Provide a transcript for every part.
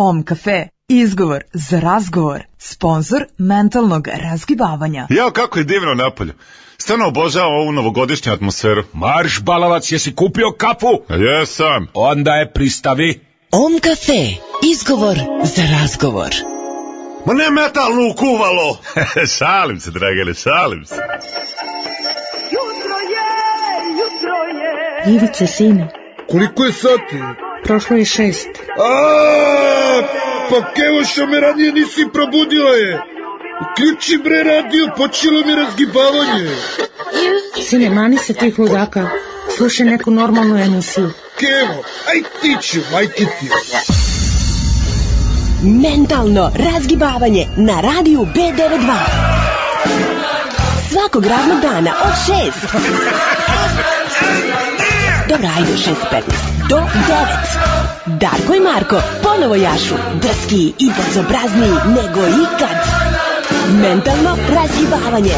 Om kafe, izgovor za razgovor, sponsor mentalnog razgibavanja. Jao, kako je divno napolju. Stvarno obožavam ovu novogodišnju atmosferu. Marš, balavac, jesi kupio kafu? Jesam. Onda je pristavi. Om kafe, izgovor za razgovor. Ma ne metalnu kuvalo! šalim se, dragane, šalim se. Jutro je, jutro je. Ivice, sine, Koliko je sati? Prošlo je šest. A, pa kevo što me ranije nisi probudila je. Uključi bre radio, počelo mi razgibavanje. Sine, mani se tih ludaka. Slušaj neku normalnu emisiju. Kevo, aj ti ću, majke ti. Mentalno razgibavanje na radiju B92. Svakog radnog dana od 6. Dobro, ajde, 6.15. Do 9. Darko i Marko ponovo jašu. Drski i bezobrazniji nego ikad. Mentalno razgibavanje.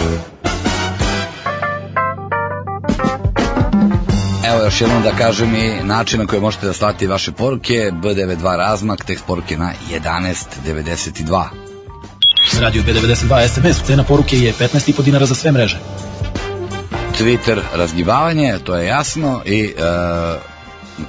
Evo još jednom da kažem i način na koji možete da slati vaše poruke, B92 razmak, tekst poruke na 1192. Radio B92 SMS, cena poruke je 15,5 dinara za sve mreže. Twitter razgibavanje, to je jasno i, e,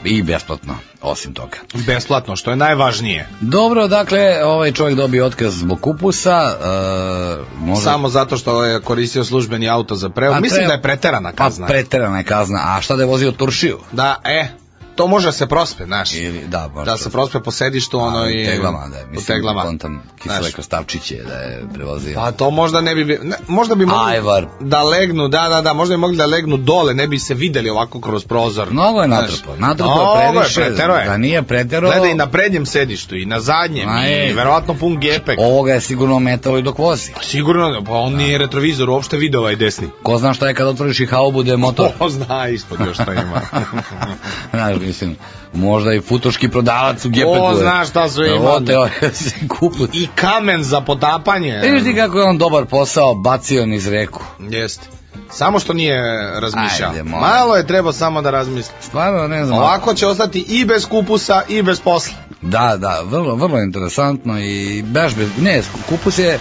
i besplatno, osim toga. Besplatno, što je najvažnije. Dobro, dakle, ovaj čovjek dobio otkaz zbog kupusa, e, možda... Samo zato što je koristio službeni auto za prevoz. Mislim treba- da je preterana kazna. Pa preterana je kazna, a šta da je vozio turšiju? Da, e, to može da se prospe, znaš. Ili, da, baš Da se prospe po sedištu, ono A, i... teglama, da, mislim, teglama. kontam kisele Znaš. krastavčiće da je prevozio. Pa to možda ne bi... Ne, možda bi mogli Ajvar. da legnu, da, da, da, možda bi mogli da legnu dole, ne bi se videli ovako kroz prozor. Mnogo je Znaš. natrpao, natrpao Mnogo je je, previše, je. da nije pretero. Gleda i na prednjem sedištu i na zadnjem Ma i je. verovatno pun gepek. Ovoga je sigurno metalo i dok vozi. Sigurno, pa on nije retrovizor uopšte video ovaj desni. Ko zna šta je kad otvoriš i haubu da je motor. Ko zna ispod još šta ima. Znaš, mislim, možda i futoški prodavac u gepeku. Ko je. zna šta sve ima. Evo te, ovaj, se kupu. I kamen za potapanje. Vidiš ti kako je on dobar posao bacio niz reku. Jeste. Samo što nije razmišljao. Ajde, molim. Malo je trebao samo da razmisli. Stvarno, ne znam. Ovako će ostati i bez kupusa i bez posla. Da, da, vrlo, vrlo interesantno i baš bez, ne, kupus je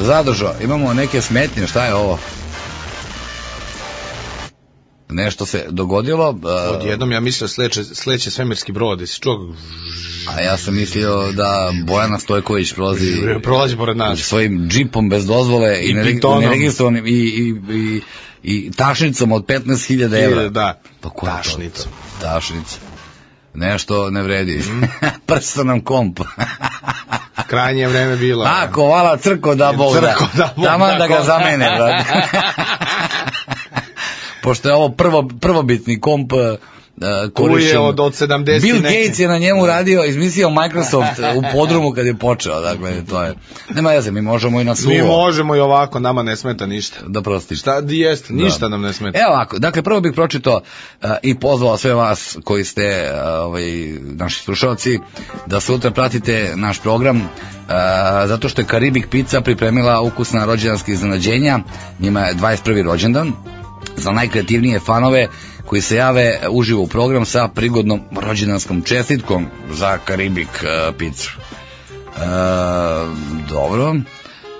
zadržao, imamo neke smetnje, šta je ovo? Nešto se dogodilo, uh, Odjednom ja mislio sleće, sleće svemirski brod. Jesi čuo? a ja sam mislio da Bojana Stojković prolazi Prolazi pored nas. svojim džipom bez dozvole i, I neregistrovanim i, i, i, i tašnicom od 15.000 evra. Da. Pa ko je to? Tašnica. Tašnica. Nešto ne vredi. Mhm. Prsta nam komp. Krajnje vreme bilo. Tako, vala crko da Bog da. Crko da Bog Taman da, da ga zamene, brate. Pošto je ovo prvo, prvobitni komp Koji je korišćen. od, od 70 Bill neke. Gates je na njemu radio, izmislio Microsoft u podrumu kad je počeo, dakle, to je. Nema veze, mi možemo i na suvo. Mi možemo i ovako, nama ne smeta ništa. Da prosti. Šta di jest, ništa nam ne smeta. Evo ovako, dakle prvo bih pročitao uh, i pozvao sve vas koji ste uh, ovaj, naši slušalci da sutra pratite naš program uh, zato što je Karibik Pizza pripremila ukusna rođendanska iznenađenja, njima je 21. rođendan za najkreativnije fanove koji se jave uživo u program sa prigodnom rođendanskom čestitkom za Karibik uh, pizzu. Uh, dobro.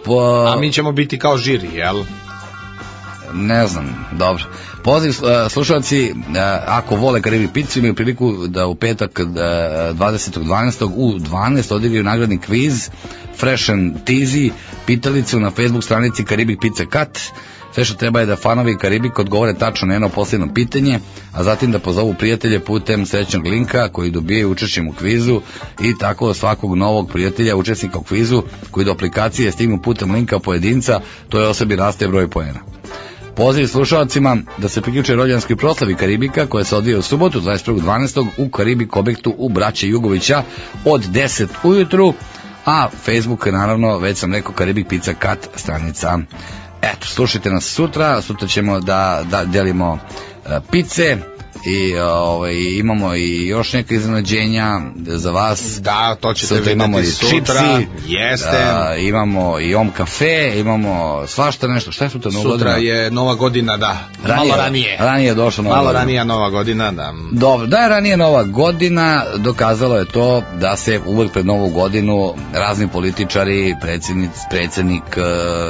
Po... A mi ćemo biti kao žiri, jel? Ne znam, dobro. Poziv uh, slušalci, ako vole Karibi picu, imaju priliku da u petak uh, 20.12. u 12 odigraju nagradni kviz Fresh and Teasy, pitalicu na Facebook stranici Karibik Pizza Cut. Sve što treba je da fanovi Karibik odgovore tačno na jedno posljedno pitanje, a zatim da pozovu prijatelje putem srećnog linka koji dobijaju učešćem u kvizu i tako svakog novog prijatelja, učesnika u kvizu koji do aplikacije stignu putem linka pojedinca, to je osobi raste broj poena. Poziv slušalcima da se priključe rođendanskoj proslavi Karibika koja se odvija u subotu 21.12. u Karibik objektu u Braće Jugovića od 10 ujutru, a Facebook naravno, već sam rekao, Karibik Pizza Cut stranica. Eto, slušajte nas sutra, sutra ćemo da, da delimo e, pice, i ovaj, imamo i još neke iznenađenja za vas. Da, to ćete Sutra imamo i sutra. čipsi, Jeste. da, imamo i om kafe, imamo svašta nešto. Šta je sutra nova Sutra godina? je nova godina, da. Malo ranije. Ranije je došla nova Malo godina. ranija nova godina, da. Dobro, da je ranije nova godina, dokazalo je to da se uvek pred novu godinu razni političari, predsjednic, predsjednik e,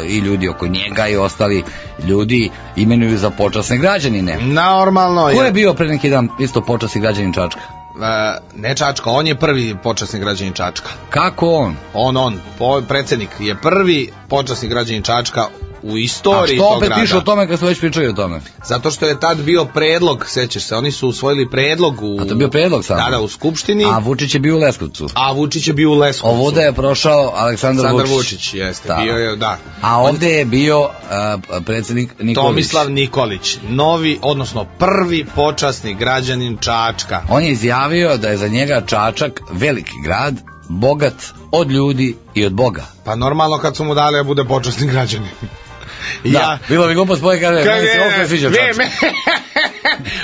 i ljudi oko njega i ostali ljudi imenuju za počasne građanine. Normalno Ko je je. bio pre neki dan isto počasni građanin Čačka? E, ne Čačka, on je prvi počasni građanin Čačka. Kako on? On, on, po, predsjednik je prvi počasni građanin Čačka u A istoriji što tog opet grada. piše o tome kad smo već pričali o tome? Zato što je tad bio predlog, sećaš se, oni su usvojili predlog u... A to je bio predlog samo? Da, da, u Skupštini, A a, Vučić je bio u Leskovcu. Vučić je bio u Leskovcu. Ovuda je prošao Aleksandar, Aleksandar Vučić. Vučić, jeste, Da. bio je, da. A ovde je bio a, predsjednik Nikolić. Tomislav Nikolić, novi, odnosno prvi počasni građanin Čačka. On je izjavio da je za njega Čačak veliki grad, bogat od ljudi i od Boga. Pa normalno kad su mu dali da bude počasni građanin. Da, bilo bi glupo spoje kaže, meni se ne sviđa Ne, me-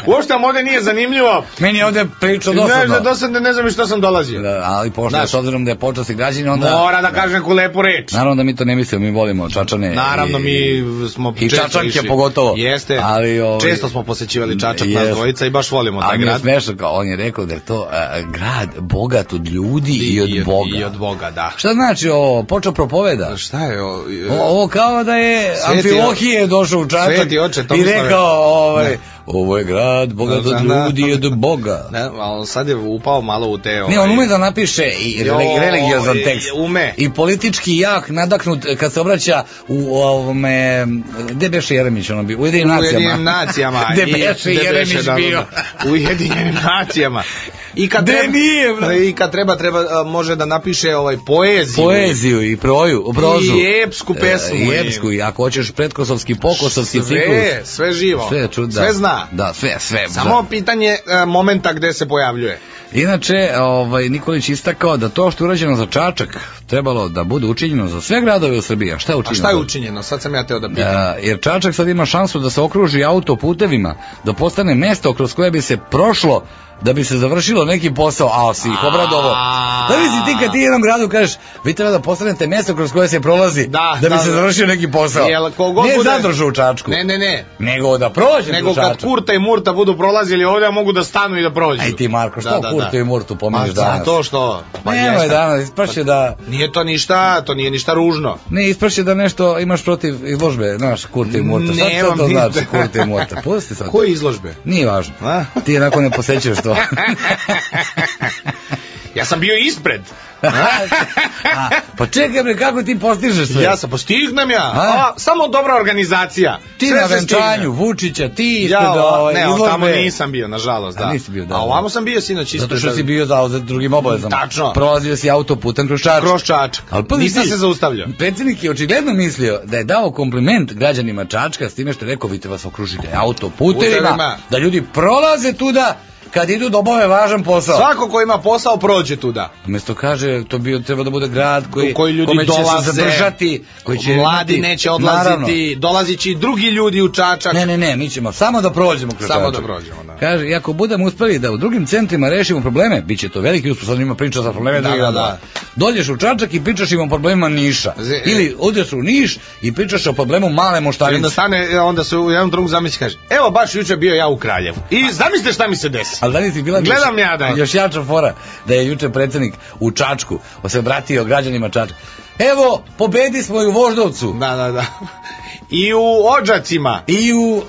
Uopšte vam ovde nije zanimljivo. Meni je ovde pričao Ne, dosadno. ne, dosadno, ne znam i što sam dolazio. Da, ali pošto Znaš. s obzirom da je počasni građanin, onda... Mora da kaže neku lepu reč. Naravno da mi to ne mislimo, mi volimo Čačane. Naravno, i- mi smo I često Čačanke išli. pogotovo. Jeste, Ali, ovaj, često smo posećivali Čačak nas Jeste. dvojica i baš volimo taj Ali mi je grad. smešno, kao on je rekao da je to a, grad bogat od ljudi i, od Boga. I od Boga, da. Šta znači ovo? Počeo propoveda? Šta je ovo? Ovo kao da je Amfilohije došao u Čačak i rekao ovaj, Ne. Ovo je grad bogat od Da, da. ljudi i od Boga. Ne, ali sad je upao malo u te... Ne, ovaj, on ume da napiše i religiozan tekst. ume. I politički jak, nadaknut, kad se obraća u ovome, gde beše Jeremić, ono bio, u Ujedinim u nacijama. Ujedinjenim nacijama. Gde beše Jeremić da, bio. U Ujedinjenim nacijama. I kad treba, nije? I kad treba, treba, može da napiše ovaj poeziju. Poeziju i proju, prozu. I epsku pesmu. E, I epsku, i ako hoćeš pretkosovski, pokosovski ciklus. Sve, sve živo. Sve, čud, da. Sve zna. Da, sve, sve. Samo pitanje e, momenta gde se pojavljuje. Inače, ovaj, Nikolić istakao da to što je urađeno za Čačak trebalo da bude učinjeno za sve gradove u Srbiji. A šta je A učinjeno? šta je učinjeno? Sad sam ja teo da pitam. A, jer Čačak sad ima šansu da se okruži autoputevima, da postane mesto kroz koje bi se prošlo da bi se završilo neki posao, a si ih obradovo. Da li si ti kad ti jednom gradu kažeš, vi treba da postanete mesto kroz koje se prolazi, Da, da bi da, se da. završio neki posao. Jel, ne bude- zadržu u Čačku, Ne, ne, ne. nego da prođe Nego u kad Čačak. Kurta i Murta budu prolazili ovdje, mogu da stanu i da prođu. Aj ti Marko, što Da, da, Kurtu da. i Murtu pominješ Pa danas? zato što... Pa Nemoj danas, ispašće da... Nije to ništa, to nije ništa ružno. Ne, ispašće da nešto imaš protiv izložbe, znaš, Kurta i Murta. Šta Nemam sad to znači, Kurta i Murta? Pusti sad. Koje izložbe? Nije važno. A? Ti onako ne posećaš to. Ja sam bio ispred. A, pa čekaj bre, kako ti postižeš sve? Ja sam postignem ja. A? A, samo dobra organizacija. ti Sve na venčanju. Vučića, ti ispred Ja, ovaj, ne, izložbe. tamo nisam bio, nažalost, A da. nisi bio, da, A da. ovamo sam bio sinoć ispred. Zato što si bio zauzet drugim obavezama. Tačno. Prolazio si autoputem kroz Čačak. Kroz Čačak. Ali pazi Nisam se zaustavljao. Predsjednik je očigledno mislio da je dao kompliment građanima Čačka s time što je rekao, vidite vas okružite autoputevima, Putevima. da ljudi prolaze tuda kad idu da obave važan posao. Svako ko ima posao prođe tuda. Umesto kaže, to bi treba da bude grad koji, U koji ljudi kome će dolaze, se zadržati, koji će Mladi imati- neće odlaziti, dolazit će i drugi ljudi u Čačak. Ne, ne, ne, mi ćemo samo da prođemo kroz Samo Čačak. da prođemo, da. Kaže, ako budemo uspeli da u drugim centrima rešimo probleme, bit će to veliki uspeh, sad ima priča za probleme Da, da, gradova. da. Dođeš u Čačak i pričaš im o problemima Niša. Ze- Ili odeš u Niš i pričaš o problemu male I onda moštarice. stane, onda se u jednom drugom zamisli kaže, evo baš juče bio ja u Kraljevu. I zamislite šta mi se desi. Ali da li si bila Gledam još, ja da. još jača fora da je juče predsjednik u Čačku se obratio građanima Čačka. Evo, pobedi smo i u Voždovcu. Da, da, da. I u Odžacima. I u... Uh,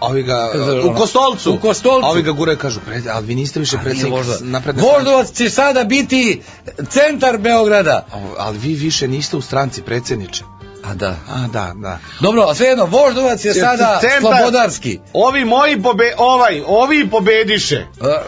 Ovi ga, u? Kostolcu. U Kostolcu. Ovi ga gure kažu, pred, ali vi niste više predsjednik napredne Voždovac će sada biti centar Beograda. Ali vi više niste u stranci predsjedniče. A da. A, da, da. Dobro, a svejedno, Voždovac je sada Centar- slobodarski. Ovi moji pobe, ovaj, ovi pobediše. E,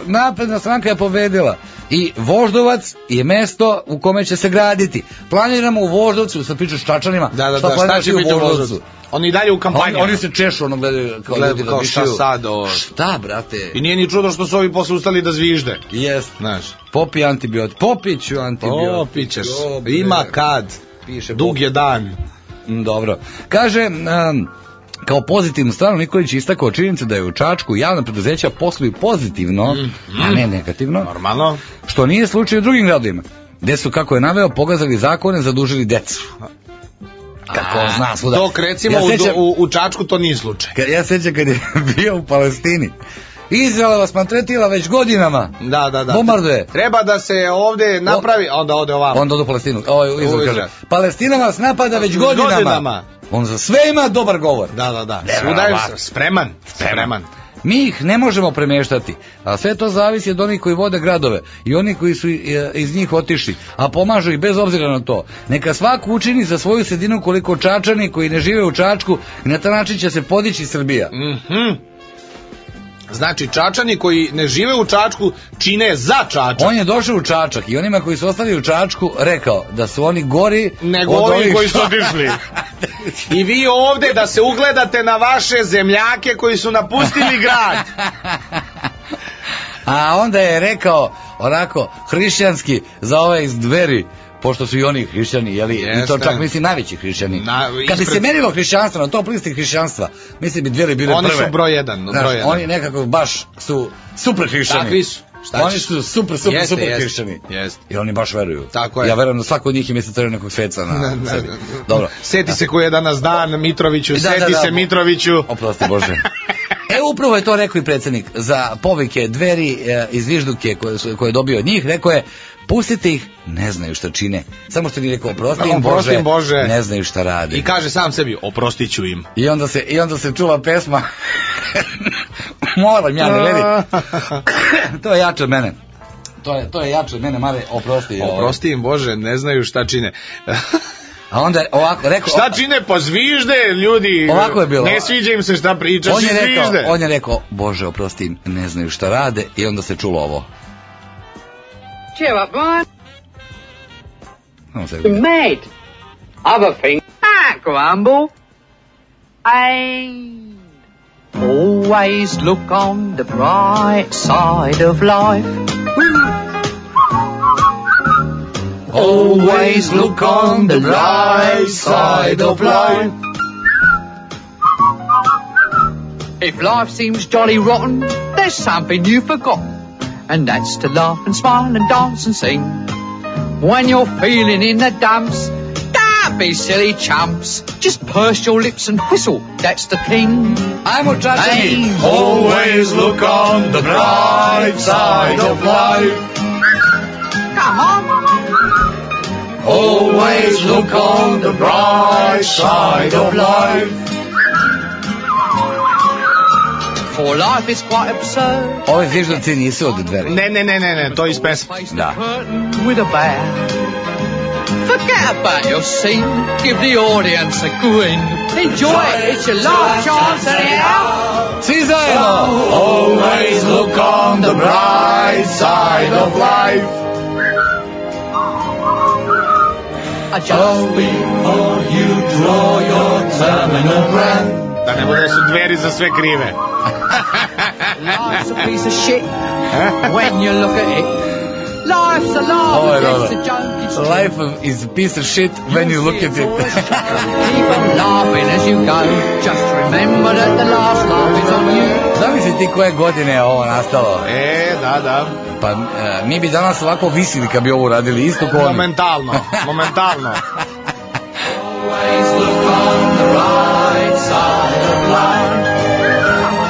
Napredna stranka je pobedila. I Voždovac je mesto u kome će se graditi. Planiramo u Voždovcu, sad pričaš s Čačanima, Da, da, šta da, šta planiraš će ti u biti u Voždovcu? Oni dalje u kampanji. Oni, oni se češu, ono gledaju kao Gledaju ljudi kao da šta sad, o- Šta, brate? I nije ni čudo što su ovi posle ustali da zvižde. Jest. Znaš. Popi antibiot. Popiću antibiot. O, pićeš. Dobre. Ima kad. Piše Dug je dan. Mm, Dobro. Kaže, um, Kao pozitivnu stranu Nikolić istakao činjenicu da je u Čačku javna preduzeća posluju pozitivno, a ne negativno, Normalno. što nije slučaj u drugim gradovima, gde su, kako je naveo, pogazali zakone, zadužili decu. Kako on zna svuda. Dok recimo Ja sećam- u, u Čačku to nije slučaj. Kad ja sećam kad je bio u Palestini. Izrael vas maltretira već godinama. Da, da, da. Bombarduje. Treba da se ovde napravi, onda ode ovamo. Onda odu u Palestinu. Ovo Izrael kaže. Palestina vas napada već godinama. godinama. On za sve ima dobar govor. Da, da, da. Svuda je spreman. Spreman. Mi ih ne možemo premeštati, a sve to zavisi od onih koji vode gradove i oni koji su e, iz njih otišli, a pomažu ih bez obzira na to. Neka svako učini za svoju sredinu koliko čačani koji ne žive u Čačku i na taj način će se podići Srbija. Mhm. Znači, Čačani koji ne žive u Čačku čine za Čačak. On je došao u Čačak i onima koji su ostali u Čačku rekao da su oni gori Nego od ovi ovih koji su otišli. I vi ovde da se ugledate na vaše zemljake koji su napustili grad. A onda je rekao onako hrišćanski za ove iz dveri pošto su i oni hrišćani, jeli, i to Jeste. čak mislim najveći hrišćani. Na- Kad bi se ispred- merilo hrišćanstvo na top listi hrišćanstva, mislim bi dveri bile Oni prve. su broj jedan, Znaš, broj jedan. Oni nekako baš su super hrišćani. Takvi su. Šta oni su super, super, Jeste, super jeste, hrišćani. jeste. I oni baš veruju. Tako je. Ja verujem da svako od njih ima se nekog sveca na Ne, ne, sebi. ne. Dobro. Seti se koji je danas dan, Mitroviću, Da, seti da, da. se Mitroviću. Oprosti Bože. Upravo je to rekao i predsjednik. Za povike dveri e, iz Vižduke koje, su, koje je dobio od njih, rekao je, pustite ih, ne znaju šta čine. Samo što nije rekao, oprosti im Bože, Bože. ne znaju šta rade. I kaže sam sebi, oprostit ću im. I onda se, i onda se čula pesma Moram ja, ne gledi. to je jače od mene. To je, to je jače od mene, Mare, oprosti. Oprosti im Bože, ne znaju šta čine. A onda je ovako, rekao... šta čine? Pa zvižde, ljudi. Ovako je bilo. Ne sviđa im se šta pričaš on je rekao, zvižde. on je rekao, Bože, oprosti ne znaju šta rade. I onda se čulo ovo. Cheer up, se Mate. Other thing. Ah, grumble. I always look on the bright side of life. Always look on the bright side of life. If life seems jolly rotten, there's something you've forgotten, and that's to laugh and smile and dance and sing. When you're feeling in the dumps, don't be silly chumps. Just purse your lips and whistle, that's the thing. Ajmo čačani! Always look on the bright side of life. Always look on the bright side of life. For life is quite absurd. Ovi zviždavci nisu od dveri. Ne, ne, ne, ne, ne, to je iz pesme. Da. With a bow. Forget about your scene. Give the audience a grin. Enjoy it. It's your last chance anyhow. Svi zajedno! Always look on the bright side of life. I just before you draw your terminal breath. Da ne bude da su dveri za sve krive. Life's a piece of shit when you look at it. Life's a laugh, Ovo je it's dobro. Life is a piece of shit when you look at it. Keep on laughing as you go. Just remember that the last laugh is on you. Zamisli ti koje godine je ovo nastalo. E, da, da. Pa e, mi bi danas ovako visili kad bi ovo uradili isto ko oni. Momentalno, momentalno.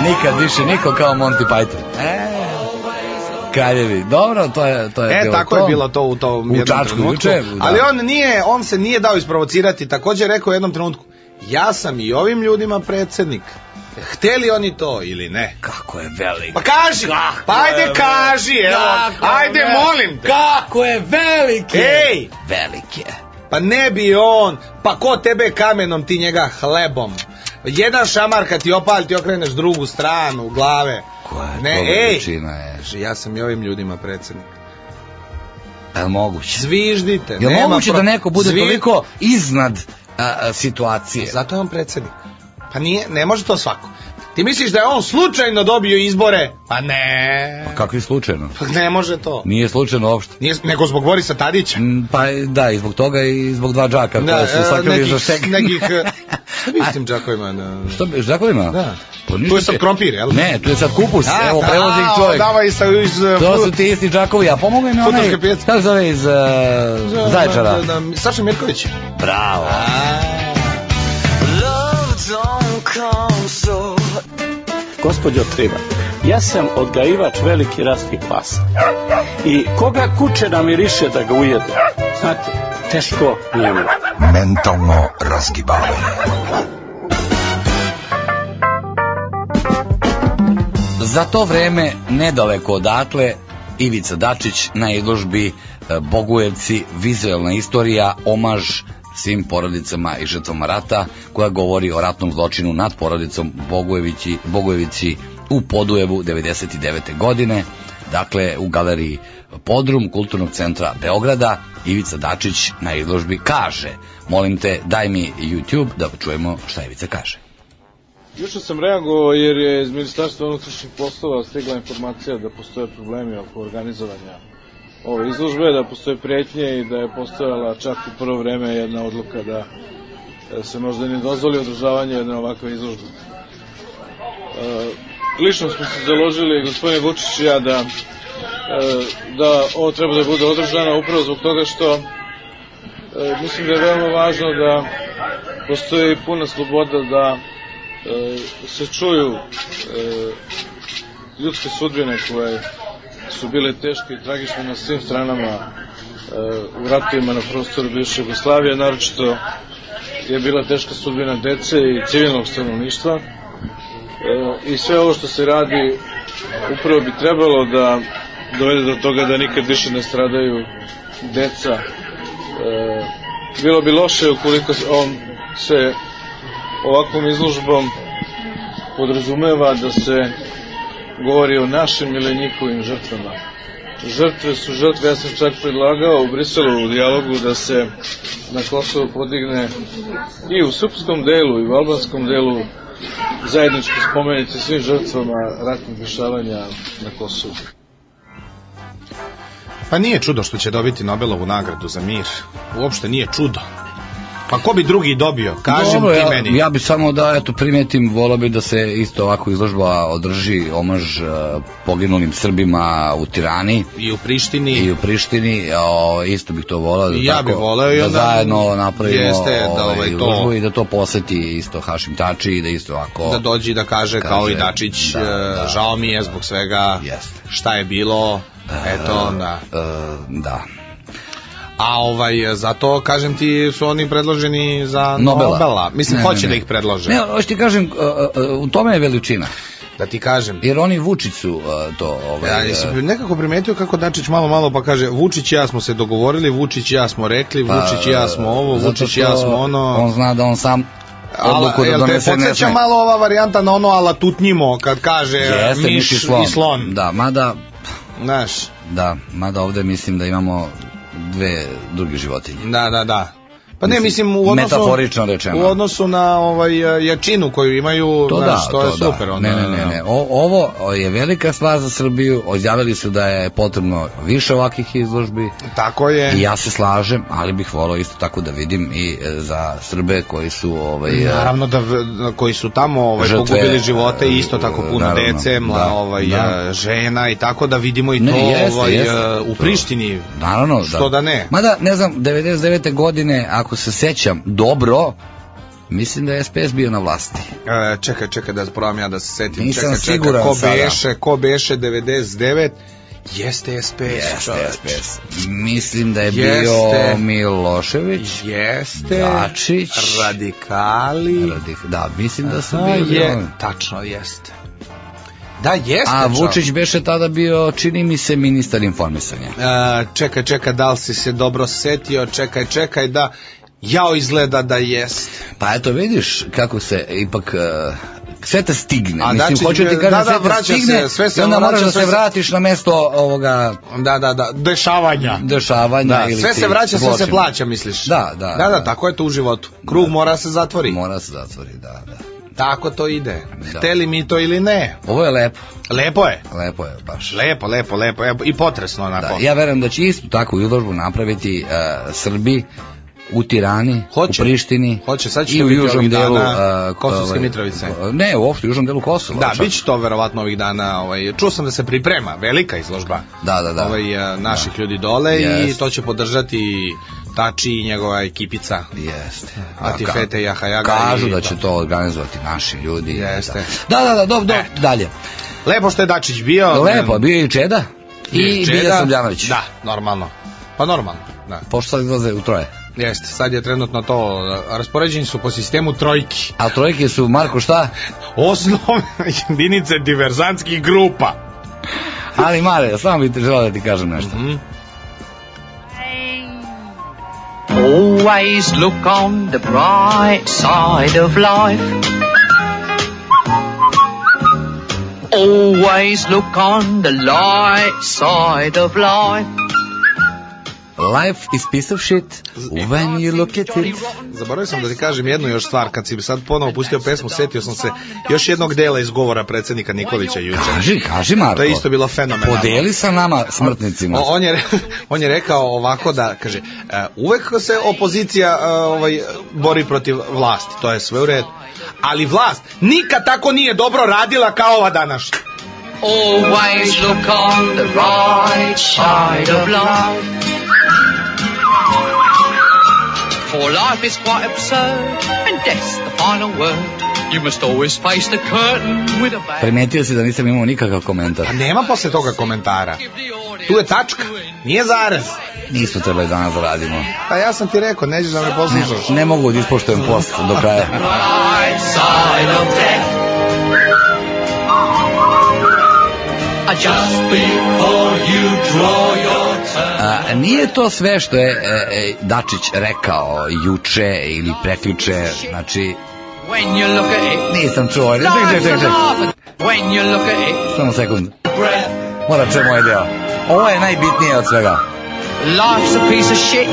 Nikad više niko kao Monty Python. E, kraljevi. Dobro, to je, to je E, bilo tako to. je bilo to u tom U jednom Čačku trenutku. juče, da. Ali on nije, on se nije dao isprovocirati, također je rekao u jednom trenutku, ja sam i ovim ljudima predsjednik. Hteli oni to ili ne? Kako je velik. Pa kaži, pa ajde kaži, evo, Kako je ajde velik. molim te. Kako je velik je. Ej, Velik je. pa ne bi on, pa ko tebe kamenom, ti njega hlebom. Jedan šamar kad ti opali, ti okreneš drugu stranu glave. Koja je Ne, to veličina je. Ja sam i ovim ljudima predsjednik. Je li moguće? Zviždite. Je moguće pro- da neko bude Zvi- toliko iznad a, a, situacije? Zato je on predsjednik. Pa nije, ne može to svako. Ti misliš da je on slučajno dobio izbore? Pa ne. Kakvi slučajno? Pa ne može to. Nije slučajno uopšte. Nije, nego zbog Borisa Tadića. Mm, Pa da, i zbog toga i zbog dva džaka Da, koje su e, sakrili za štek. nekih, e, Šta bi s tim džakovima? Da... Što bi, žakovima? Da. Pa Tu je sad krompir, jel? Ne, tu je sad kupus, A, evo da, prevozi ih a, čovjek. Davaj sa iz... uh, To su ti isti džakovi, a pomogu im onaj, kako zove iz uh, Zaječara. Da, da, Saša Mirković. Bravo. Gospodjo Triva, ja sam odgajivač veliki raskih pasa. I koga kuće namiriše da ga ujede, znate, teško njemu. Mentalno razgibavanje. Za to vreme, nedaleko odatle, Ivica Dačić na izložbi e, Bogujevci, vizualna istorija, omaž svim porodicama i žrtvama rata, koja govori o ratnom zločinu nad porodicom Bogujevići, Bogujevići u Podujevu 99. godine, dakle u galeriji Podrum Kulturnog centra Beograda, Ivica Dačić na izložbi kaže, molim te daj mi YouTube da čujemo šta Ivica kaže. Juče sam reagovao jer je iz Ministarstva unutrašnjih poslova stigla informacija da postoje problemi oko organizovanja ove izložbe, da postoje prijetnje i da je postojala čak u prvo vreme jedna odluka da e, se možda ne dozvoli održavanje jedne ovakve izložbe. E, lično smo se založili, gospodin Vučić i ja, da, e, da ovo treba da bude održano upravo zbog toga što e, mislim da je veoma važno da postoji puna sloboda da e, se čuju e, ljudske sudbine koje su bile teške i tragične na svim stranama e, u ratovima na prostoru bivše Jugoslavije, naročito je bila teška sudbina dece i civilnog stanovništva. E, I sve ovo što se radi upravo bi trebalo da dovede do toga da nikad više ne stradaju deca. E, bilo bi loše ukoliko on se ovakvom izložbom podrazumeva da se govori o našim ili njihovim žrtvama. Žrtve su žrtve, ja sam čak predlagao u Briselu u dijalogu da se na Kosovo podigne i u srpskom delu i u albanskom delu zajednički spomenici svim žrtvama ratnih dešavanja na Kosovu. Pa nije čudo što će dobiti Nobelovu nagradu za mir. Uopšte nije čudo. Pa ko bi drugi dobio? Kažem Dobro, ti ja, meni. Ja bi samo da eto primetim, volao bi da se isto ovako izložba održi omaž uh, poginulim Srbima u Tirani I u Prištini. i u Prištini, o, isto bih to volao da I ja tako, bih voleo i da onda zajedno napravimo jeste da ovaj, ovaj to- i da to poseti isto Hašim Tači i da isto ovako da dođe i da kaže, Kaže, kao i Dačić, da, e, da. žao mi je zbog svega Jeste. šta je bilo, eto, da. e, da. A ovaj, zato, kažem ti, su oni predloženi za Nobela. Nobela. Mislim, Ne, ne, hoće ne. da ih predlože. Ne, hoće ti kažem, uh, uh, u tome je veličina. Da ti kažem. Jer oni Vučić su uh, to... Ovaj, Ja uh, sam nekako primetio kako Dačić malo malo pa kaže Vučić i ja smo se dogovorili, Vučić i ja smo rekli, pa, Vučić i ja smo ovo, Vučić i ja smo ono. On zna da on sam odluku Ala, da donese ne podsjeća malo ova varijanta na ono ala tutnjimo kad kaže Jeste, miš miš i i slon. Da, mada, Znaš, da, mada ovde mislim da imamo dve druge životinje. da, da, da. Pa ne, Mislim, u odnosu, metaforično rečeno. u odnosu na ovaj, jačinu koju imaju, To znaš, da, to, je da. super. ono, Ne, ne, ne, ne. O, ovo je velika stvar za Srbiju. Odjavili su da je potrebno više ovakih izložbi. Tako je. I ja se slažem, ali bih volao isto tako da vidim i e, za Srbe koji su ovaj e, Naravno da v- koji su tamo ovaj Žrtve, pogubili živote i isto tako puno naravno, dece, mla, da, ovaj da. e, žena i tako da vidimo i Ne, to jeste, ovaj jeste. e, u To- Prištini. Naravno, da. Što da ne? Mada, ne znam, 99. godine, ako se sećam dobro, mislim da je SPS bio na vlasti. E, čekaj, čekaj da probam ja da se setim. Nisam čekaj, čekaj, siguran ko sada. beše, ko beše 99? Jeste SPS, Jeste čoveče. SPS. Mislim da je Jeste. bio Milošević, Jeste. Dačić, Radikali. Radik- da, mislim da su bili je, oni. tačno, jeste. Da, jeste. A. Vučić beše tada bio, čini mi se, ministar informisanja. E, čekaj, čekaj, da li si se dobro setio? Čekaj, čekaj, da... Jao izgleda da jest. Pa eto vidiš kako se ipak uh, sve te stigne. A Mislim, Dačić hoću ti je- kažem, da, da, sve te vraća se, stigne sve se onda moraš da sve se se- vratiš na mesto ovoga Da, da, da, dešavanja. dešavanja Da, ili sve se vraća, sve se plaća, misliš? Da, da, Da, da, da. tako je to u životu. Krug mora se zatvori. Mora se zatvori, da, da. Tako to ide. Da. Hteli mi to ili ne. Ovo je lepo, Lepo je. lepo je baš. Lepo, lepo, lepo. I potresno Da, onako. ja verujem da će istu takvu izložbu napraviti uh, Srbi u Tirani, Hoće. u Prištini Hoće, sad i u južnom delu dana Kosovske ovaj, Mitrovice. Ne, uopšte u južnom delu Kosova. Da, čak. bit će to verovatno ovih dana. Ovaj, čuo sam da se priprema velika izložba Da, da, da. ovaj, a, naših ljudi dole i Jest. to će podržati Tači i njegova ekipica. Jeste. Atifete i Ahajaga. Kažu i da će to organizovati naši ljudi. Jeste. Da, da, da, dobro, dobro, dalje. Lepo što je Dačić bio. Lepo, bio je i Čeda i Čeda. Bilja Srbljanović. Da, normalno. Pa normalno, da. Pošto sad izlaze u troje. Jeste, sad je trenutno to, raspoređeni su po sistemu trojki. A trojke su, Marko, šta? Osnovne jedinice diverzantskih grupa. Ali, Mare, samo bih želeo da ti kažem nešto. Mhm. Always look on the bright side of life. Always look on the light side of life. Life is piece of shit when you look at it. Zaboravio sam da ti kažem jednu još stvar, kad si sad ponovo pustio pesmu, setio sam se još jednog dela izgovora predsjednika Nikolića juče. Kaži, kaži, Marko. To je isto bilo fenomenalno. Podeli sa nama smrtnicima. O, on, je, on je rekao ovako da, kaže, e, uvek se opozicija e, ovaj, bori protiv vlasti, to je sve u redu. Ali vlast nikad tako nije dobro radila kao ova današnja. Always look on the right side of life. For life is quite absurd, and death's the final word. You must always face the curtain with a bang. Primetio si da nisam imao nikakav komentar. A nema posle toga komentara. Tu je tačka, nije zarez. Nismo trebali danas da radimo. Pa ja sam ti rekao, nećeš da me poslušaš. Ne mogu da ispoštujem post do kraja. Right side of death. A, nije to sve što je e, e, Dačić rekao juče ili preključe, znači, When you look at it, nisam čuo. Ne, ček, ček, ček, ček. when you look at it, Samo sekund. Moram čujem ovaj deo. Ovo je najbitnije od svega. life's a piece of shit.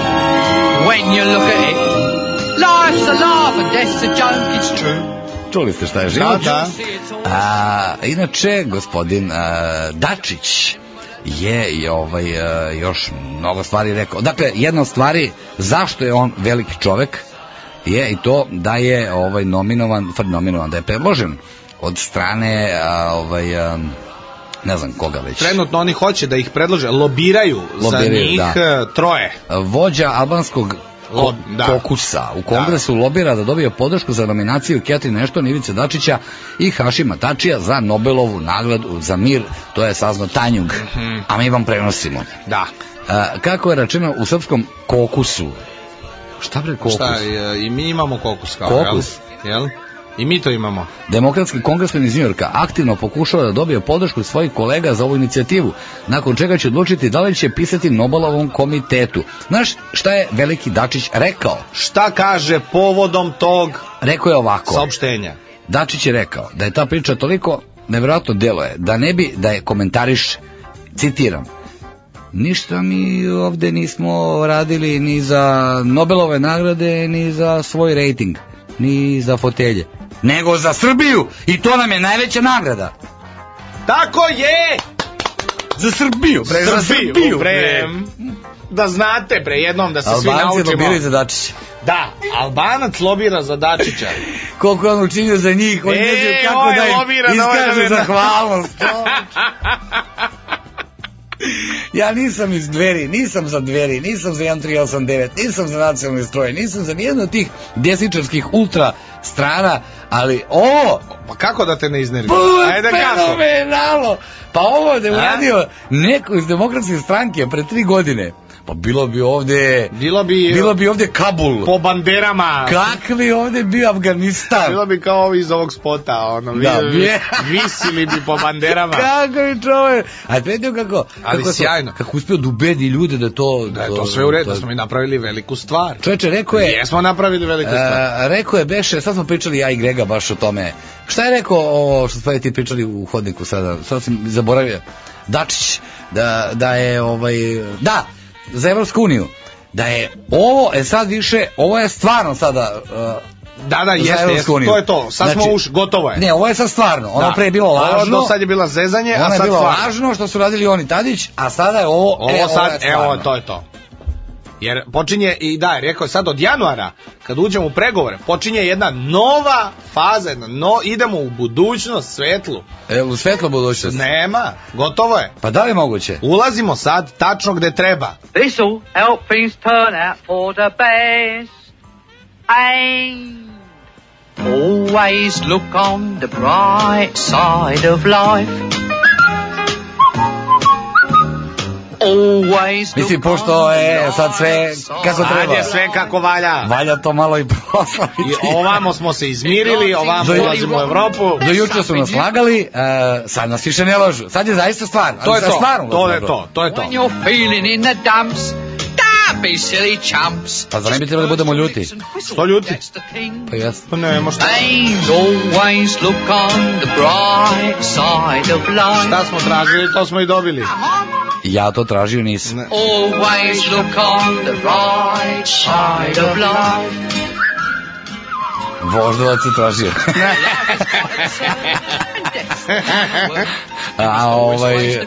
When you look at it, life's a laugh and death's a joke. It's true. Čuli ste šta je život? A, inače, gospodin a, Dačić je i ovaj a, još mnogo stvari rekao. Dakle, jedna od stvari zašto je on veliki čovek je i to da je ovaj nominovan, nominovan, da je predložen od strane a, ovaj a, ne znam koga već. Trenutno oni hoće da ih predlože, lobiraju, za Lobiraju, njih da. troje. vođa albanskog Lob- da. kokusa u kongresu lobira da dobije podršku za nominaciju Ketrin Ešton, Ivice Dačića i Hašima Tačija za Nobelovu nagradu za mir, to je sazno Tanjug, a mi vam prenosimo. Da. A, kako je rečeno u srpskom kokusu? Šta bre kokus? Šta, e, i mi imamo kokus kao, Kokus. jel? jel? I mi to imamo. Demokratski kongresmen iz Njujorka aktivno pokušava da dobije podršku svojih kolega za ovu inicijativu, nakon čega će odlučiti da li će pisati Nobelovom komitetu. Znaš šta je veliki Dačić rekao? Šta kaže povodom tog Rekao je ovako. saopštenja? Dačić je rekao da je ta priča toliko nevjerojatno delo je, da ne bi da je komentariš, citiram, ništa mi ovde nismo radili ni za Nobelove nagrade, ni za svoj rating, ni za fotelje, nego za Srbiju i to nam je najveća nagrada. Tako je! Za Srbiju, bre, za Srbiju, bre. Da znate, bre, jednom da se svi Albanci naučimo. lobiraju za Dačića. Da, Albanac lobira za Dačića. Koliko on učinio za njih, on E, ne zna kako da im iskaže zahvalnost. Ja nisam iz dveri, nisam za dveri, nisam za 1389, nisam za nacionalni stroj, nisam za nijedno od tih desničarskih ultra strana, ali ovo, Pa kako da te ne iznervira? put Ajde kako? fenomenalno! Pa ovo da je uradio neko iz demokratske stranke pre tri godine, pa bilo bi ovde, Bilo bi, bilo bi ovde Kabul, po banderama. kak bi ovde bio Afganistan. Bilo bi kao ovi iz ovog spota, ono, Da, vi- bi- visili bi po banderama. Kako je čovjek? A predio kako, Ali kako, to- sjajno. kako uspio da ubedi ljude da to... Da je to sve u redu, da smo mi napravili veliku stvar. Čoveče, rekao je... Jesmo napravili veliku stvar. E, rekao je Beše, sad smo pričali ja i Grega baš o tome. Šta je rekao ovo što smo ti pričali u hodniku sada? Sad sam zaboravio. Dačić, da, da je ovaj... Da, za Evropsku uniju. Da je ovo, e sad više, ovo je stvarno sada... uh, Da, da, jeste, jeste, to je to. Sad smo Znači, uš, gotovo je. Ne, ovo je sad stvarno. Ono Da. pre je bilo Ovo lažno. do sad je bila zezanje, a Ono je sad bilo lažno što su radili oni Tadić, a sada je ovo... Ovo e, sad, je evo, to je to. Jer počinje, i da, rekao je sad od januara, kad uđemo u pregovore, počinje jedna nova faza, jedna no, idemo u budućnost, svetlu. E, u svetlo budućnost. Nema, gotovo je. Pa da li je moguće? Ulazimo sad tačno gde treba. This'll help things turn out for the best. And always look on the bright side of life. Always Mislim, pošto je sad sve kako Sad treba. je sve kako valja. Valja to malo i proslaviti. I ovamo smo se izmirili, ovamo Do- ulazimo u Evropu. Do juče su nas lagali, e, sad nas više ne lažu. Sad je zaista stvar. To je sad to, stvarno to je to, to je to. when you're feeling in the dumps. Be silly chumps. Pa zar ne bi trebali da budemo ljuti? Što ljuti? Pa jes. Pa ne, možda. And always look on the bright side of life. Šta smo tražili, to smo i dobili. Ja to tražio nisam. Always look on the right side of life. Voždovac je tražio. A ovaj...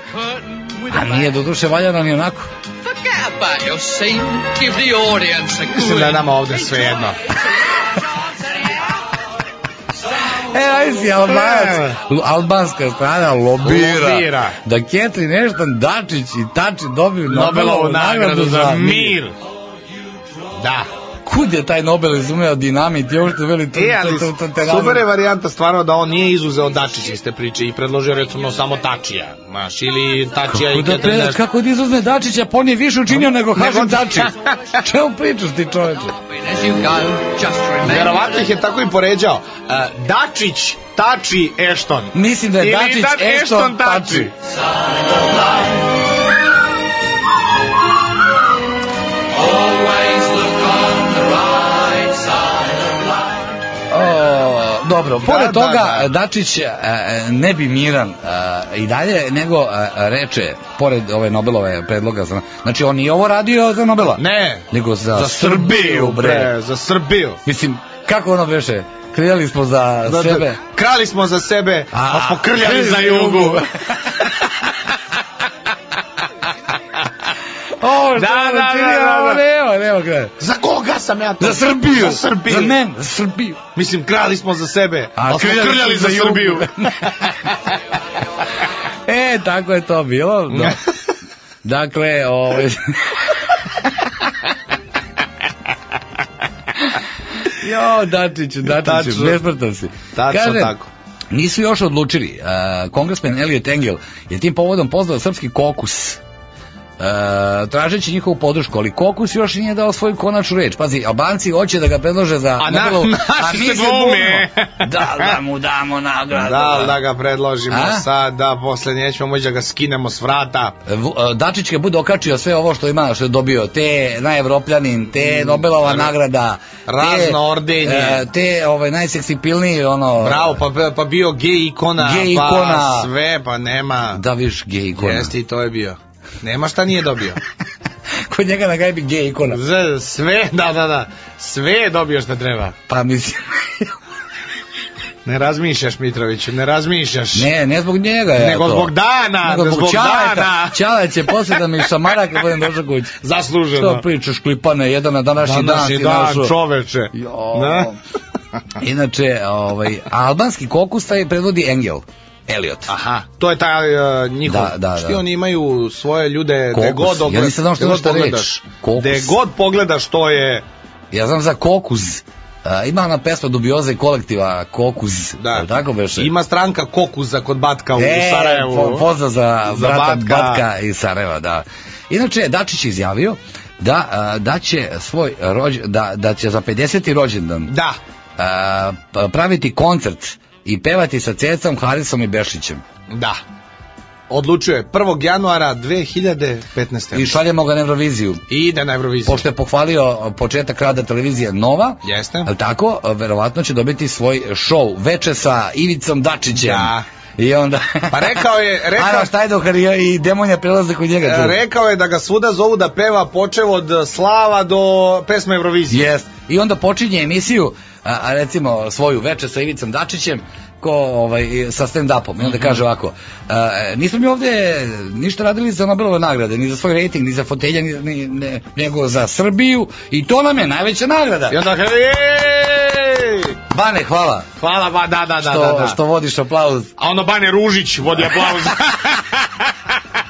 A nije doduše valjano ni onako. Forget about your scene. Give the audience a Mislim da nama ovde sve jedno. E, aj si albanac. Albanska strana lobira. Lobira. Da Ketri Neštan, Dačić i Tači dobiju Nobelovu nagradu za mir. Da. Kud je taj Nobel izumeo dinamit i što veli to, E, ali to, to, to, te super je varijanta stvarno da on nije izuzeo Dačića iz te priče i predložio recimo samo Tačija, znaš, ili Tačija i Kako da, Ketan pre, nešto. kako da izuzme Dačića, pa on je više učinio nego Hašim Dačić. Čemu pričaš ti čoveče? Verovatno ih je tako i poređao. Uh, Dačić, Tači, Ešton. Mislim da je Dačić, Da- Ešton, Tači. Always dobro, pored da, toga da. Dačić e, e, ne bi miran e, i dalje, nego e, reče, pored ove Nobelove predloga, za, znači on nije ovo radio za Nobela, Ne, nego za, za Srbiju, bre, za Srbiju. Mislim, kako ono beše? Krijali smo za Da, da, sebe. Krali smo za sebe, A, pa smo krljali krljali za za jugu. jugu. O, Da, da, da, da, da, ovo da. nema, nema kraja. Za koga sam ja to? Za Srbiju. Za Srbiju. Za mene, za Srbiju. Mislim, krali smo za sebe, A ali smo krljali za za. Srbiju. E, tako je to bilo. Da. Dakle, ovaj... Jo, Dačiću, Dačiću, besmrtan si. Tačno Kaže, tako. Nisu još odlučili. Uh, kongresmen Elliot Engel je tim povodom pozvao srpski kokus. Uh, tražeći njihovu podršku, ali Kokus još nije dao svoju konačnu reč. Pazi, Albanci hoće da ga predlože za A na- Nobelovu, naši mi se bunimo. Da, da mu damo nagradu. Da, li da ga predložimo A? sad, da, posle nećemo moći da ga skinemo s vrata. V- e, Dačić kad bude okačio sve ovo što ima, što je dobio, te najevropljanin, te Nobelova nagrada, te, Mm. Razno ordenje. e, te ovaj, najseksipilniji, ono... Bravo, pa, pa bio gej ikona, Gej pa ikona. sve, pa nema. Da viš gej ikona. Jeste i to je bio. Nema šta nije dobio. Kod njega na gajbi gej ikona. Z- Sve, da, da, da. Sve je dobio što treba. Pa mislim... Ne razmišljaš, Mitroviću, ne razmišljaš. Ne, ne zbog njega je Nego to. zbog dana, Nego zbog zbog Ćaleta. dana. Ćale će posle da mi šamara kad budem došao kući. Zasluženo. Što pričaš, klipane, jedan na današnji, Današnji dan. dan, ti našao. čoveče. Jo. Da? Inače, ovaj, albanski kokus taj predvodi Engel. Elliot. Aha, to je taj uh, njihov. Da, da, da. oni imaju svoje ljude gde god Ja ogled- nisam znao što god šta reč. Gde god pogledaš to je Ja znam za Kokuz. A, ima ona pesma dubioze kolektiva Kokuz. Da. Tako beše? Ima stranka Kokuza kod Batka u e, Sarajevu. Po, pozdrav za, Za brata Batka. Batka. iz Sarajeva, da. Inače, Dačić je izjavio da, a, da će svoj rođ, da, da će za 50. rođendan Da. pa- praviti koncert i pevati sa Cecom, Harisom i Bešićem. Da. Odlučio je 1. januara 2015. I šaljemo ga na Euroviziju. I ide na Euroviziju. Pošto je pohvalio početak rada televizije Nova, Jeste. ali tako, verovatno će dobiti svoj show veče sa Ivicom Dačićem. Da. I onda... Pa rekao je- rekao- Ana Štajdohar i, i Demonja prelaze kod njega. Tu. Rekao je da ga svuda zovu da peva počev od Slava do pesme Eurovizije. Jest. I onda počinje emisiju, a, a recimo svoju veče sa Ivicom Dačićem, ovako ovaj, sa stand-upom i onda Mhm. kaže ovako, e, nismo mi ovde ništa radili za Nobelove nagrade, ni za svoj rating, ni za fotelja, ni, ni, ne, nego za Srbiju i to nam je najveća nagrada. I onda kaže! Bane, hvala. Hvala, ba, da, da, da, što, da, da. što vodiš aplauz. A ono Bane Ružić vodi aplauz.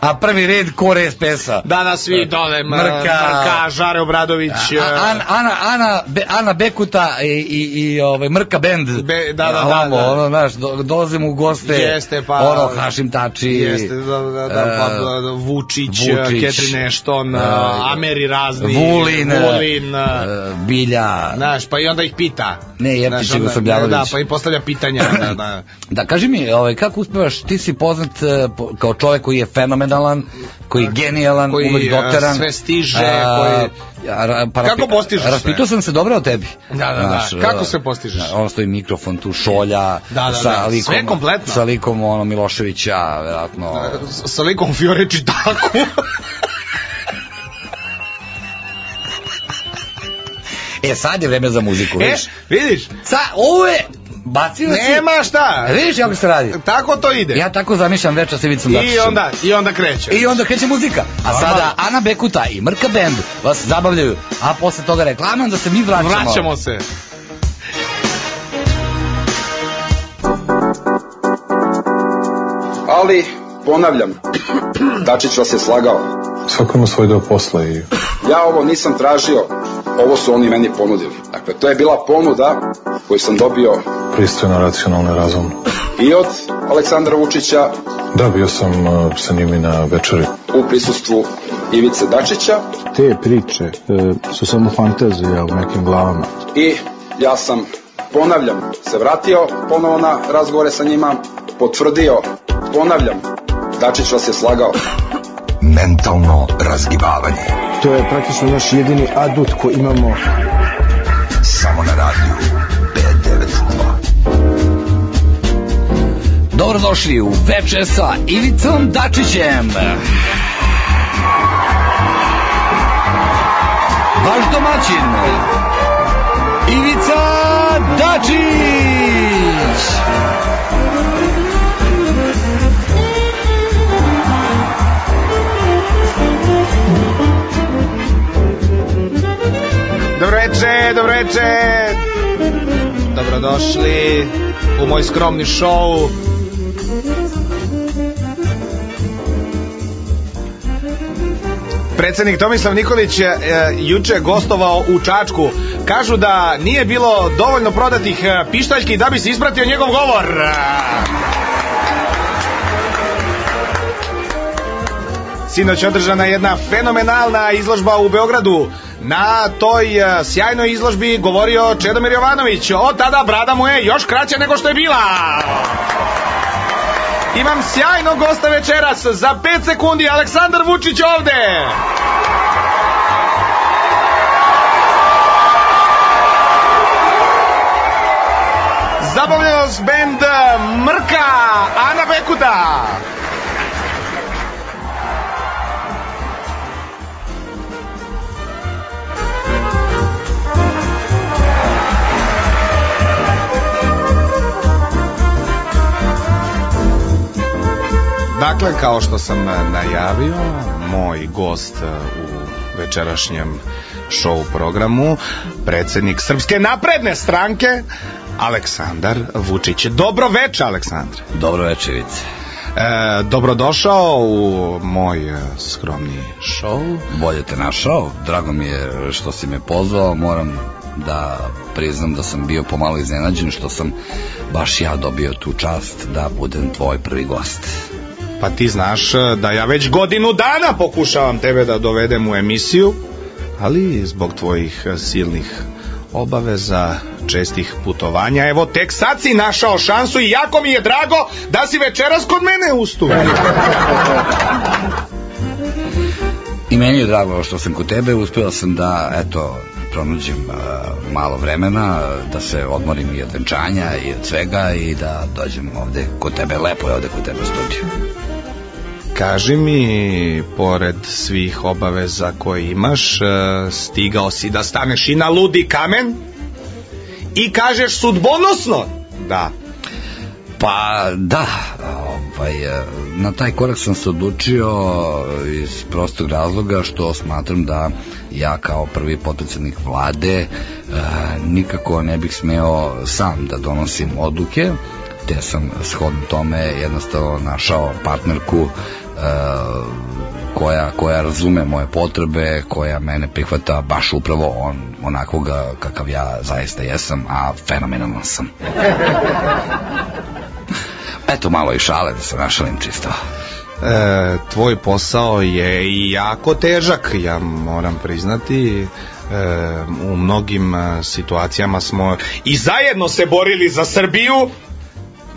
A prvi red kore SPS-a. Danas svi dole, Mrka. Mrka, Žare Obradović. A- Ana, Ana, Ana, Be- Ana Bekuta i, i, i ovaj, Mrka Bend. Be- da, da, da, Ovamo, da. Ono, znaš, do, dolazimo u goste. Jeste, pa- Ono, Hašim Tači. Jeste, da, da, da, pa, e, da, da, Vučić, Vučić, Catherine Ashton, e, Ameri razni, Vulin, Vulin, e, Bilja. znaš, pa i onda ih pita. Ne, Znaš, Jeftić i Gosobljanović. Da, pa im postavlja pitanja. Da, da. Da, kaži mi, ovaj, kako uspevaš, ti si poznat po- kao čovjek koji je fenomenalan, koji je genijalan, Koji, uvek a, doteran. sve stiže, a, koji- a, ra- pa Kako postižeš sve? Raspitao sam se dobro o tebi. Da, da, da. Znaš, Kako se postižeš? On stoji mikrofon tu, šolja, Da, da, sa da, likom, sve kompletno. Sa likom ono, Miloševića, verovatno. S- Sa likom Fioreči tako. E, sad je vreme za muziku, e, vidiš? vidiš? Sa, ovo je, bacio si. Nema šta. Vidiš kako se radi? Tako to ide. Ja tako zamišljam večer sa Ivicom I Dačićem. onda, i onda kreće. I onda kreće muzika. A Normalno. sada Ana Bekuta i Mrka Band vas zabavljaju, a posle toga reklama da se mi vraćamo. Vraćamo se. Ali, ponavljam, Dačić vas je slagao. Svako ima svoj deo posla i Ja ovo nisam tražio, ovo su oni meni ponudili. Dakle, to je bila ponuda koju sam dobio pristojno, racionalno i razumno. i od Aleksandra Vučića Da, bio sam uh, sa njim i na večeri. u prisustvu Ivice Dačića Te priče e, su samo fantazija u nekim glavama. i ja sam, ponavljam, se vratio ponovo na razgovore sa njima, potvrdio, ponavljam, Dačić vas je slagao. Mentalno razgibavanje. To je praktično naš jedini adut koji imamo. Samo na radiju B92. Dobrodošli u veče sa Ivicom Dačićem. Vaš domaćin, Ivica Dačić. Dobro veče, dobro veče. Dobrodošli u moj skromni show. Predsednik Tomislav Nikolić je e, juče gostovao u Čačku. Kažu da nije bilo dovoljno prodatih e, pištaljki da bi se ispratio njegov govor. Sinoć održana jedna fenomenalna izložba u Beogradu. Na toj e, sjajnoj izložbi govorio Čedomir Jovanović. Od tada brada mu je još kraća nego što je bila. Imam sjajnog gosta večeras. Za 5 sekundi Aleksandar Vučić ovde. Zabavljenost band Mrka, Ana Bekuta. Dakle, kao što sam e, najavio, moj gost e, u večerašnjem show programu, predsednik Srpske napredne stranke, Aleksandar Vučić. Dobro veče, Aleksandre. Dobro veče, Ivice. E, dobrodošao u moj e, skromni show. Bolje te našao, drago mi je što si me pozvao, moram da priznam da sam bio pomalo iznenađen što sam baš ja dobio tu čast da budem tvoj prvi gost. Pa ti znaš e, da ja već godinu dana pokušavam tebe da dovedem u emisiju, ali zbog tvojih e, silnih obaveza, čestih putovanja, evo tek sad si našao šansu i jako mi je drago da si večeras kod mene u studiju. I meni je drago što sam kod tebe, uspeo sam da, eto, pronađem uh, malo vremena, da se odmorim i od venčanja i od svega i da dođem ovde kod tebe, lepo je ovde kod tebe u studiju. Kaži mi, pored svih obaveza koje imaš, e, stigao si da staneš i na ludi kamen I kažeš sudbonosno. Da. Pa da, ovaj, e, na taj korak sam se odlučio iz prostog razloga što smatram da ja kao prvi potpredsjednik vlade e, nikako ne bih smeo sam da donosim odluke, te sam shodno tome jednostavno našao partnerku koja, koja razume moje potrebe, koja mene prihvata baš upravo on, onakvoga kakav ja zaista jesam, a fenomenalan sam. Eto malo i šale da se našalim čisto. E, tvoj posao je i jako težak, ja moram priznati. E, u mnogim e, situacijama smo i zajedno se borili za Srbiju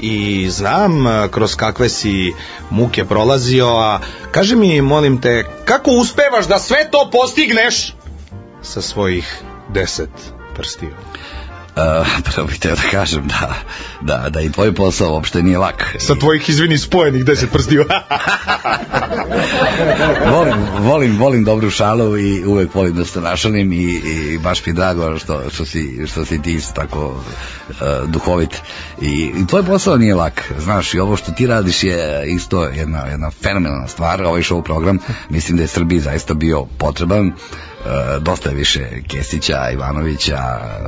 i znam e, kroz kakve si muke prolazio, a kaži mi, molim te, kako uspevaš da sve to postigneš sa svojih deset prstiju? Uh, prvo bih teo da kažem da, da, da i tvoj posao uopšte nije lak. Sa tvojih, izvini, spojenih deset prstiju. volim, volim, volim dobru šalu i uvek volim da se našalim i, i baš mi drago što, što, si, što si ti tako uh, duhovit. I, I tvoj posao nije lak, znaš, i ovo što ti radiš je isto jedna, jedna fenomenalna stvar, ovaj show program, mislim da je Srbiji zaista bio potreban dosta je više Kesića, Ivanovića,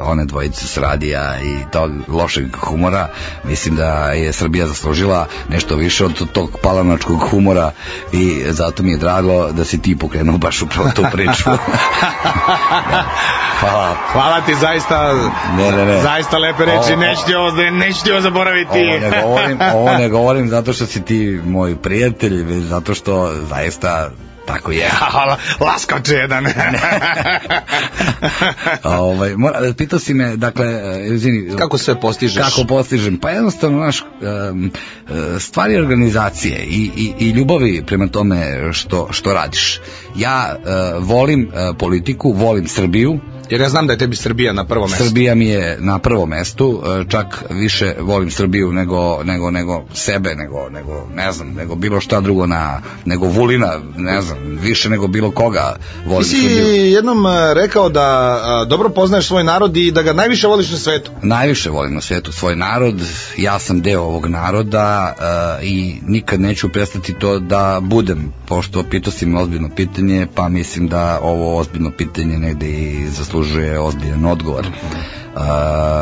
one dvojice s radija i tog lošeg humora. Mislim da je Srbija zaslužila nešto više od tog palanačkog humora i zato mi je drago da si ti pokrenuo baš upravo tu priču. Hvala. Hvala ti zaista, ne, ne, ne. zaista lepe reči, neću ti ovo, neću ti ovo zaboraviti. Ovo ne, govorim, ovo ne govorim zato što si ti moj prijatelj, zato što zaista Tako je. Laskače jedan. ovaj, mora, pitao si me, dakle, e, izvini, kako sve postižeš? Kako postižem? Pa jednostavno, naš, stvari organizacije i, i, i ljubavi prema tome što, što radiš. Ja uh, volim uh, politiku, volim Srbiju, Jer ja znam da je tebi Srbija na prvom mestu. Srbija mi je na prvom mestu, e, čak više volim Srbiju nego, nego, nego sebe, nego, nego, ne znam, nego bilo šta drugo na, nego Vulina, ne znam, više nego bilo koga volim Ti si Srbiju. jednom e, rekao da a, dobro poznaješ svoj narod i da ga najviše voliš na svetu. Najviše volim na svetu svoj narod, ja sam deo ovog naroda i nikad neću prestati to da budem, pošto pitao si me ozbiljno pitanje, pa mislim da ovo ozbiljno pitanje negde i zaslužuje ozbiljan odgovor. Uh,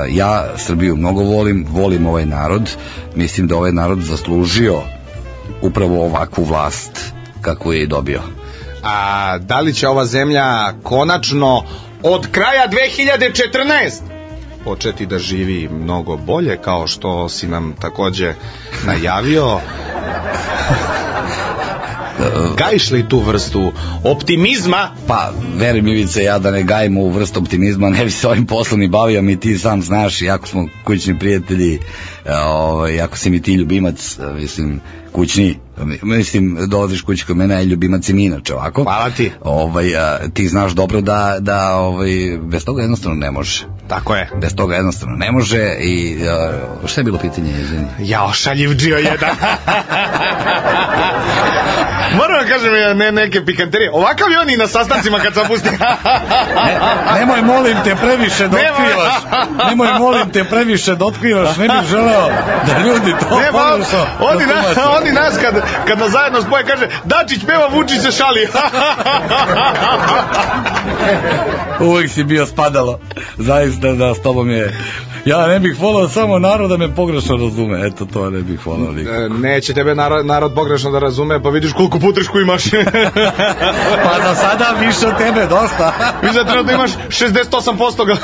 ja Srbiju mnogo volim, volim ovaj narod, mislim da ovaj narod zaslužio upravo ovakvu vlast kakvu je i dobio. A da li će ova zemlja konačno od kraja 2014 početi da živi mnogo bolje kao što si nam takođe najavio gajiš li tu vrstu optimizma? Pa, veri mi Ivice, ja da ne gajim ovu vrstu optimizma, ne bi se ovim poslom ni bavio, mi ti sam znaš, jako smo kućni prijatelji, ovaj, ako si mi ti ljubimac, mislim, kućni, mislim, dolaziš kući kod mene, ljubimac je mi inače, ovako. Hvala ti. Ovaj, a, ti znaš dobro da, da ovaj, bez toga jednostavno ne može. Tako je. Bez toga jednostavno ne može i a, šta je bilo pitanje, izvini? Ja ošaljiv džio jedan. Moram da kažem ne, neke pikanterije. Ovakav je on i na sastancima kad se opusti. ne, nemoj molim te previše da otkrivaš. Nemoj molim te previše da otkrivaš. Ne bih želeo da ljudi to ne, pogrešno oni, na, oni nas kad, kad nas zajedno spoje kaže Dačić peva, Vučić se šali. Uvijek si bio spadalo. Zaista da s tobom je Ja ne bih volao samo narod da me pogrešno razume. Eto to ne bih volao nikako. E, Neće tebe narod, narod pogrešno da razume, pa vidiš koliko putrešku imaš. pa za sada više od tebe, dosta. Viš da trenutno imaš 68% ga.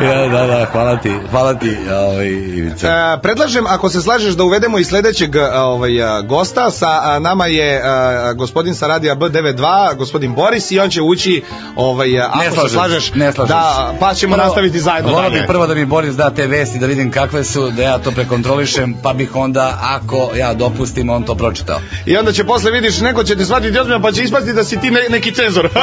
ja, da, da, hvala ti, hvala ti, ovaj, Ivica. E, predlažem, ako se slažeš da uvedemo i sledećeg ovaj, gosta, sa nama je a, gospodin sa radija B92, gospodin Boris i on će ući, ovaj, ako ne slažem, se slažeš, ne slažem. da, pa ćemo prvo, nastaviti zajedno Volao dalje. bih prvo da mi Boris da te vesti, da vidim kakve su, da ja to prekontrolišem, pa bih onda, ako ja dopustim, on to pročitao. I onda će posle vidiš, neko će te shvatiti ozbiljno, pa će ispasti da si ti ne, neki cenzor.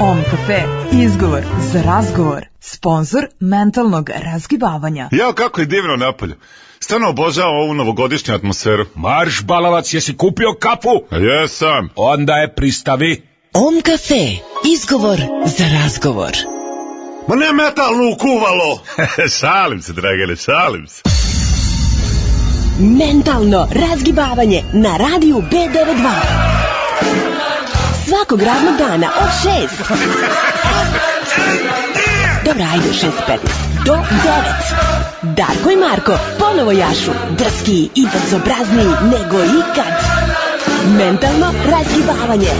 Om kafe, izgovor za razgovor. Sponsor mentalnog razgibavanja. Jao, kako je divno napolju. Stvarno obožavam ovu novogodišnju atmosferu. Marš, balavac, jesi kupio kafu? Jesam. Onda je pristavi. Om kafe, izgovor za razgovor. Ma ne metalnu kuvalo! šalim se, Dragane, šalim se. Mentalno razgibavanje na radiju B92. Svakog radnog dana od 6. Dobro, ajde, 6.15. Do 9. Darko i Marko ponovo jašu. Drski i bezobrazniji nego ikad. Mentalno razgibavanje.